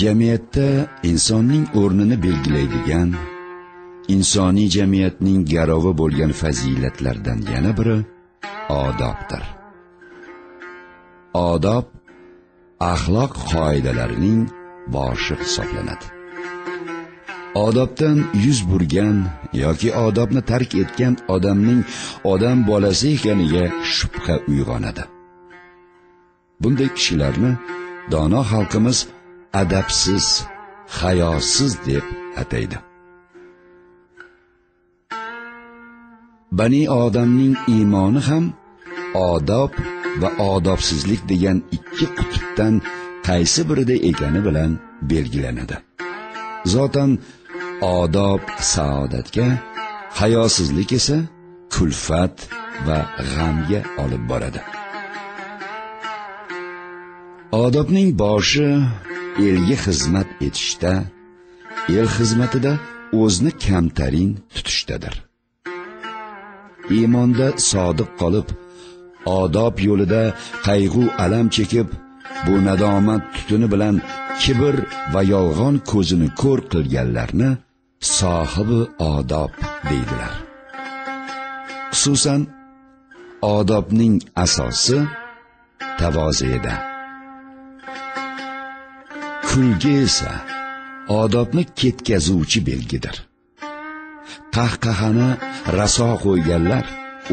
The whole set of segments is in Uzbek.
jamiyatda insonning o'rnini belgilaydigan insoniy jamiyatning garovi bo'lgan fazilatlardan yana biri odobdir. Odob axloq qoidalarining boshi hisoblanadi. Odobdan yuz burgan yoki odobni tark etgan odamning odam bolasi ekaniga shubha uyg'onadi. Bunday kishilarni dono xalqimiz adabsiz hayosiz deb ataydi. Bani odamning iymoni ham odob va odobsizlik degan ikki qutbdan qaysi birida ekani bilan belgilanadi. Zotan odob saodatga hayosizlik esa kulfat va g'amga olib boradi. Odobning boshi elga xizmat etishda el xizmatida o'zni kamtarin tutishdadir. Iymonda sodiq qolib odob yo'lida qayg'u alam chekib bu nadomat tutuni bilan kibr va yolg'on ko'zini ko'r qilganlarni sohibi odob deydilar. Xususan odobning asosi tavozeda kulgi esa odobni ketkazuvchi belgidir. Qahqahani raso qo'yganlar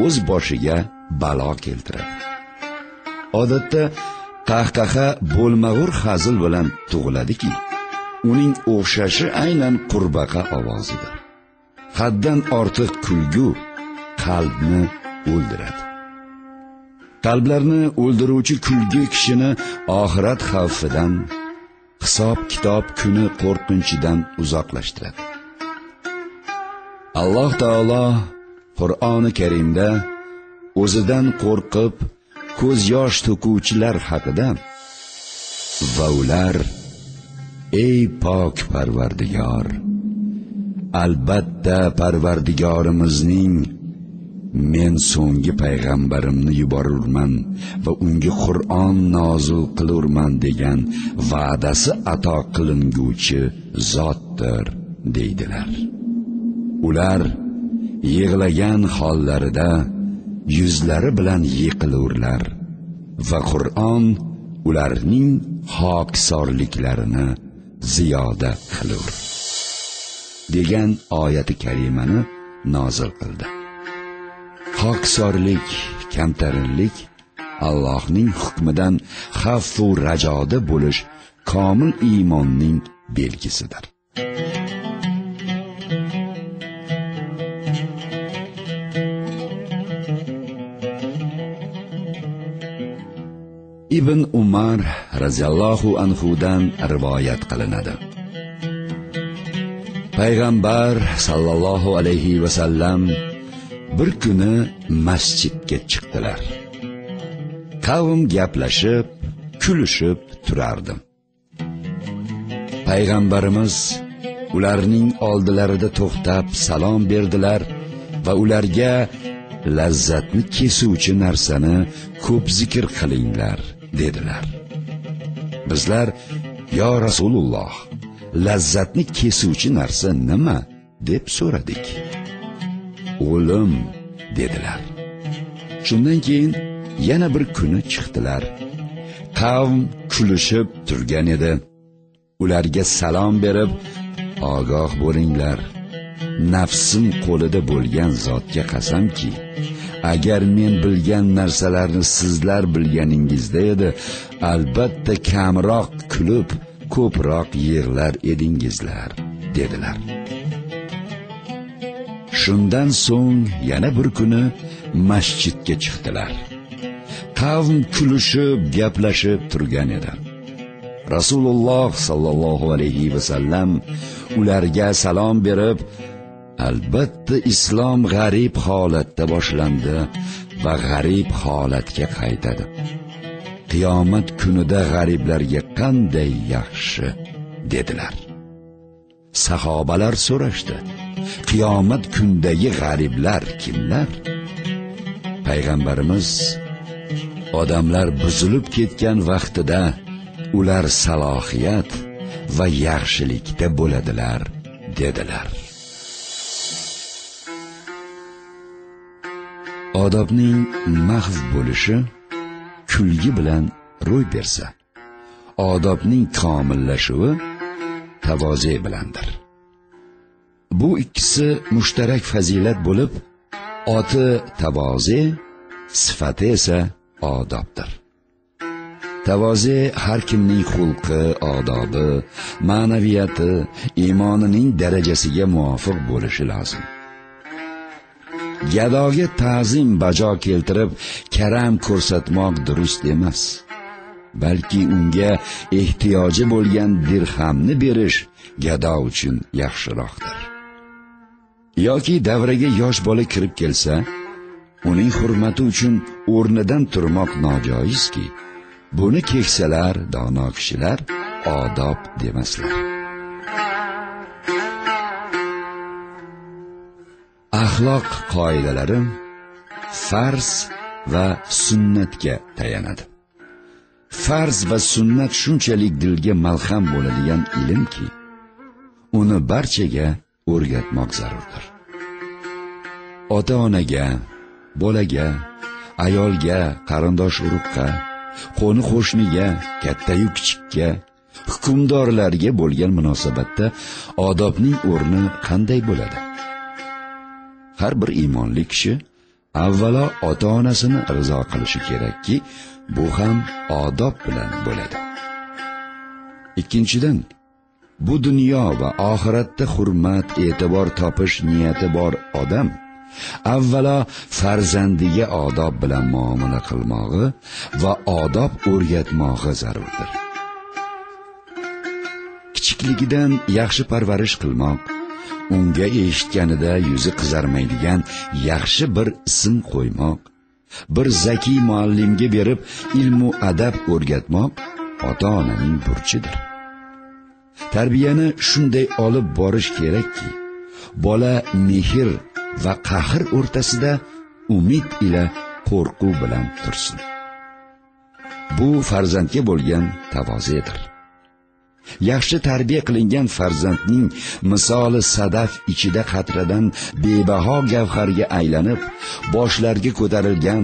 o'z boshiga balo keltiradi. Odatda qahqaha bo'lmag'ur hazil bilan tug'iladiki uning o'xshashi aynan qurbaqa ovozidir. Haddan ortiq kulgu qalbni o'ldiradi. Qalblarni o'ldiruvchi kulgi kishini oxirat xavfidan hisob kitob kuni qo'rqinchidan uzoqlashtiradi. Alloh taolo qur'oni karimda o'zidan qo'rqib ko'z yosh to'kuvchilar haqida va ular ey pok parvardigor albatta parvardigorimizning men so'nggi payg'ambarimni yuborurman va unga qur'on nozil qilurman degan va'dasi ato qilinguvchi zotdir deydilar. Ular yig'lagan hollarida yuzlari bilan yiqilurlar va qur'on ularning hokisorliklarini ziyoda qilur degan oyati karimani nozil qildi. Hokisorlik kamtarinlik allohning hukmidan xavfu rajoda bo'lish komil iymonning belgisidir. Ibn umar roziyallohu anhudan rivoyat qilinadi. Payg'ambar sallallohu alayhi vasallam bir kuni masjidga chiqdilar. Qavm gaplashib kulishib turardi payg'ambarimiz ularning oldilarida to'xtab salom berdilar va ularga lazzatni kesuvchi narsani ko'p zikr qilinglar dedilar. Bizlar yo rasululloh lazzatni kesuvchi narsa nima? deb so'radik. O'lim dedilar. Shundan keyin yana bir kuni chiqdilar. Qavm kulishib turgan edi. Ularga salom berib ogoh bo'linglar. Nafsim qo'lida bo'lgan zotga qasamki agar men bilgan narsalarni sizlar bilganingizda edi albatta kamroq kulib ko'proq yig'lar edingizlar dedilar. Shundan so'ng yana bir kuni masjidga chiqdilar. Qavm kulishib gaplashib turgan edi. Rasululloh sollallohu alayhi vasallam ularga salom berib albatta islom g'arib holatda boshlandi va g'arib holatga qaytadi. Qiyomat kunida g'ariblarga qanday yaxshi? dedilar. Sahobalar so'rashdi. Qiyomat kundagi g'ariblar kimlar? Payg'ambarimiz odamlar buzilib ketgan vaqtida ular salohiyat va yaxshilikda bo'ladilar dedilar. Odobning mahv bo'lishi kulgi bilan ro'y bersa odobning komillashuvi tavoze bilandir. Bu ikkisi mushtarak fazilat bo'lib oti tavoze sifati esa odobdir. Tavoze har kimning xulqi odobi ma'naviyati iymonining darajasiga muvofiq bo'lishi lozim. Gadoga ta'zim bajo keltirib karam ko'rsatmoq durust emas balki unga ehtiyoji bo'lgan dirhamni berish gado uchun yaxshiroqdir. Yoki davraga yosh bola kirib kelsa uning hurmati uchun o'rnidan turmoq nojoizki buni keksalar dono kishilar odob demaslar. Axloq qoidalarim farz va sunnatga tayanadi. Farz va sunnat shunchalik dilga malham bo'ladigan ilmki uni barchaga o'rgatmoq zarurdir. Ota onaga bolaga ayolga qarindosh urug'qa qo'ni qo'shniga kattayu kichikka hukmdorlarga bo'lgan munosabatda odobning o'rni qanday bo'ladi? Har bir iymonli kishi avvalo ota onasini rizo qilishi kerakki bu ham odob bilan bo'ladi. Ikkinchidan bu dunyo va oxiratda hurmat e'tibor topish niyati bor odam avvalo farzandiga odob bilan muomala qilmog'i va odob o'rgatmog'i zarurdir. Kichikligidan yaxshi parvarish qilmoq unga eshitganida yuzi qizarmaydigan yaxshi bir ism qo'ymoq bir zakiy muallimga berib ilmu adab o'rgatmoq ota onaning burchidir. Tarbiyani shunday olib borish kerakki bola mehr va qahr o'rtasida umid ila qo'rquv bilan tursin. Bu farzandga bo'lgan tavozedir yaxshi tarbiya qilingan farzandning misoli sadaf ichida qatradan bebaho gavharga aylanib boshlarga ko'tarilgan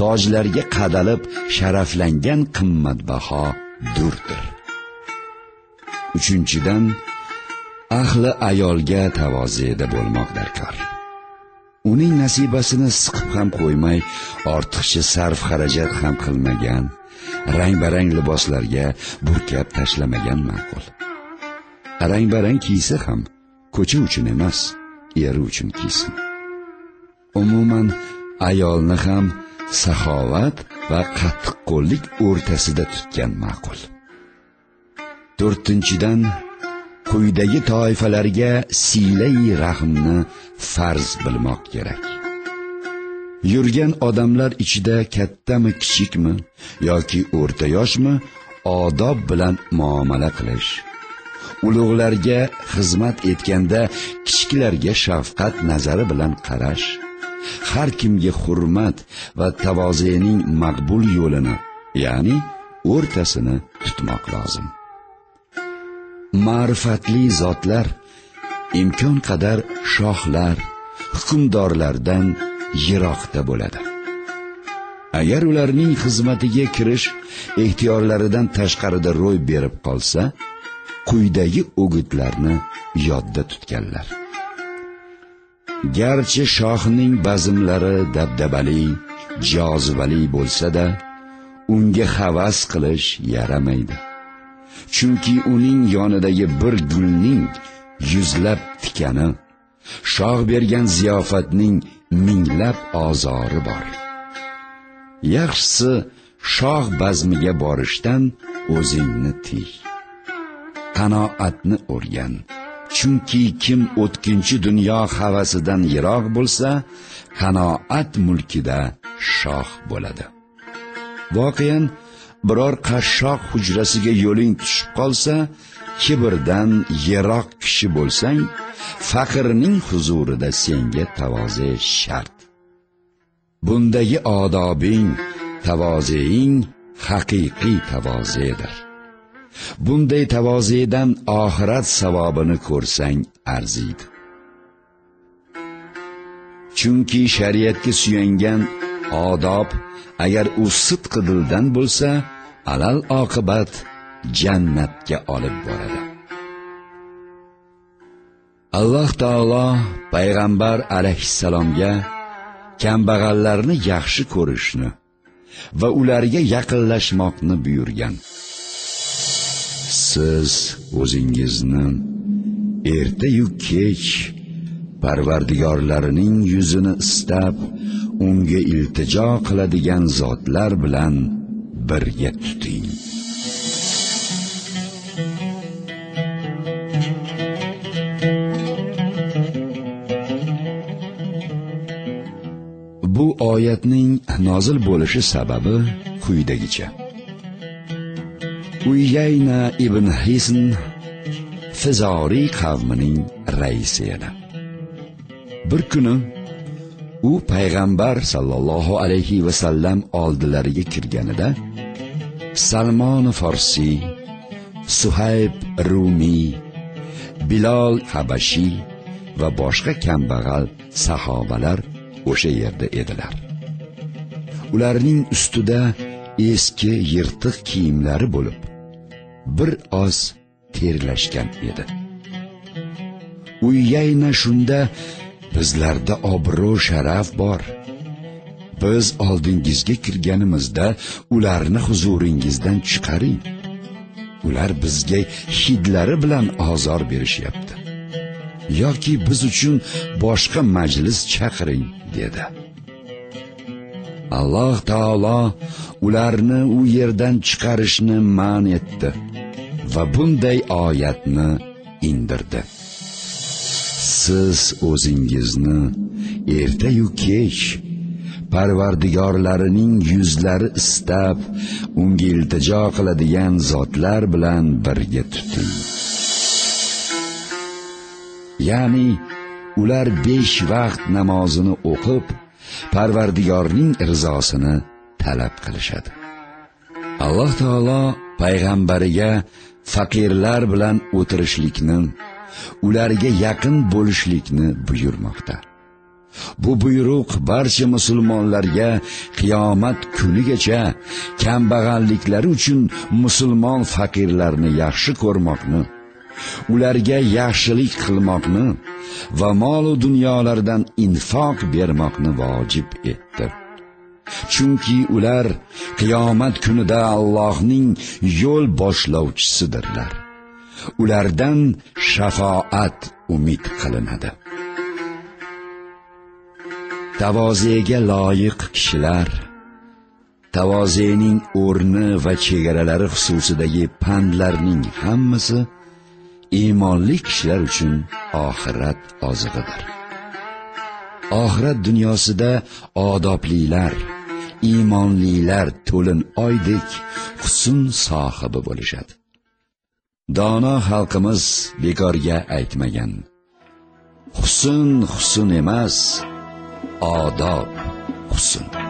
tojlarga qadalib sharaflangan qimmatbaho durdir uchinchidan ahli ayolga tavozeda bo'lmoq darkor. Uning nasibasini siqib ham qo'ymay ortiqcha sarf xarajat ham qilmagan rang barang liboslarga burkab tashlamagan ma'qul. Rang barang kiysa ham ko'cha uchun emas eri uchun kiysin. Umuman ayolni ham saxovat va qattiqqo'llik o'rtasida tutgan ma'qul. To'rtinchidan quyidagi toifalarga siylai rahmni farz bilmoq kerak. Yurgan odamlar ichida kattami kichikmi yoki o'rta yoshmi odob bilan muomala qilish. Ulug'larga xizmat etganda kichiklarga shafqat nazari bilan qarash. Har kimga hurmat va tavozening maqbul yo'lini ya'ni o'rtasini tutmoq lozim. Ma'rifatli zotlar imkon qadar shohlar hukmdorlardan yiroqda bo'ladi. Agar ularning xizmatiga kirish ehtiyorlaridan tashqarida ro'y berib qolsa quyidagi o'gitlarni yodda tutganlar. Garchi shohning bazmlari dabdabali jozibali bo'lsa-da unga havas qilish yaramaydi. Chunki uning yonidagi bir gulning yuzlab tikani shoh bergan ziyofatning minglab ozori bor. Yaxshisi shoh bazmiga borishdan o'zingni tiy. Qanoatni o'rgan. Chunki kim o'tkinchi dunyo havasidan yiroq bo'lsa qanoat mulkida shoh bo'ladi. Voqean biror qashshoq hujrasiga yo'ling tushib qolsa kibrdan yiroq kishi bo'lsang faqirning huzurida senga tavoze shart. Bundagi odobing tavozeing haqiqiy tavozedir. Bunday tavozedan oxirat savobini ko'rsang arziydi. Chunki shariatga suyangan odob agar u sidqi dildan bo'lsa alal oqibat jannatga olib boradi. Alloh taolo payg'ambar alayhissalomga kambag'allarni yaxshi ko'rishni va ularga yaqinlashmoqni buyurgan. Siz o'zingizni ertayu kech parvardigorlarining yuzini istab unga iltijo qiladigan zotlar bilan birga tuting bu oyatning nozil bo'lishi sababi quyidagicha. Uyayna ibn hisn fizoriy qavmining raisi edi. Bir kuni u payg'ambar sallallohu alayhi vasallam oldilariga kirganida salmon forsiy suhayb rumiy bilol habashiy va boshqa kambag'al sahobalar o'sha yerda edilar. Ularning ustida eski yirtiq kiyimlari bo'lib bir oz terlashgan edi. Uyyayna shunda bizlarda obro' sharaf bor. Biz oldingizga kirganimizda ularni huzuringizdan chiqaring. Ular bizga hidlari bilan ozor berishyapti. Yoki biz uchun boshqa majlis chaqiring dedi. Alloh taolo ularni u yerdan chiqarishni man etdi va bunday oyatni indirdi. Siz o'zingizni ertayu kech parvardigorlarining yuzlari istab unga iltijo qiladigan zotlar bilan birga tuting. Ya'ni ular besh vaqt namozini o'qib parvardigorning rizosini talab qilishadi. Alloh taolo payg'ambariga faqirlar bilan o'tirishlikni ularga yaqin bo'lishlikni buyurmoqda. Bu buyruq barcha musulmonlarga qiyomat kunigacha kambag'alliklari uchun musulmon faqirlarni yaxshi ko'rmoqni ularga yaxshilik qilmoqni va mol dunyolardan infoq bermoqni vojib etdi. Chunki ular qiyomat kunida Allohning yo'l boshlovchisidirlar. Ulardan shafoat umid qilinadi. Tavozega loyiq kishilar tavozening o'rni va chegaralari xususidagi pandlarning hammasi iymonli kishilar uchun oxirat ozig'idir. Oxirat dunyosida odoblilar iymonlilar to'lin oydek husn sohibi bo'lishadi. Dono xalqimiz bekorga aytmagan. Husn husn emas odob husn.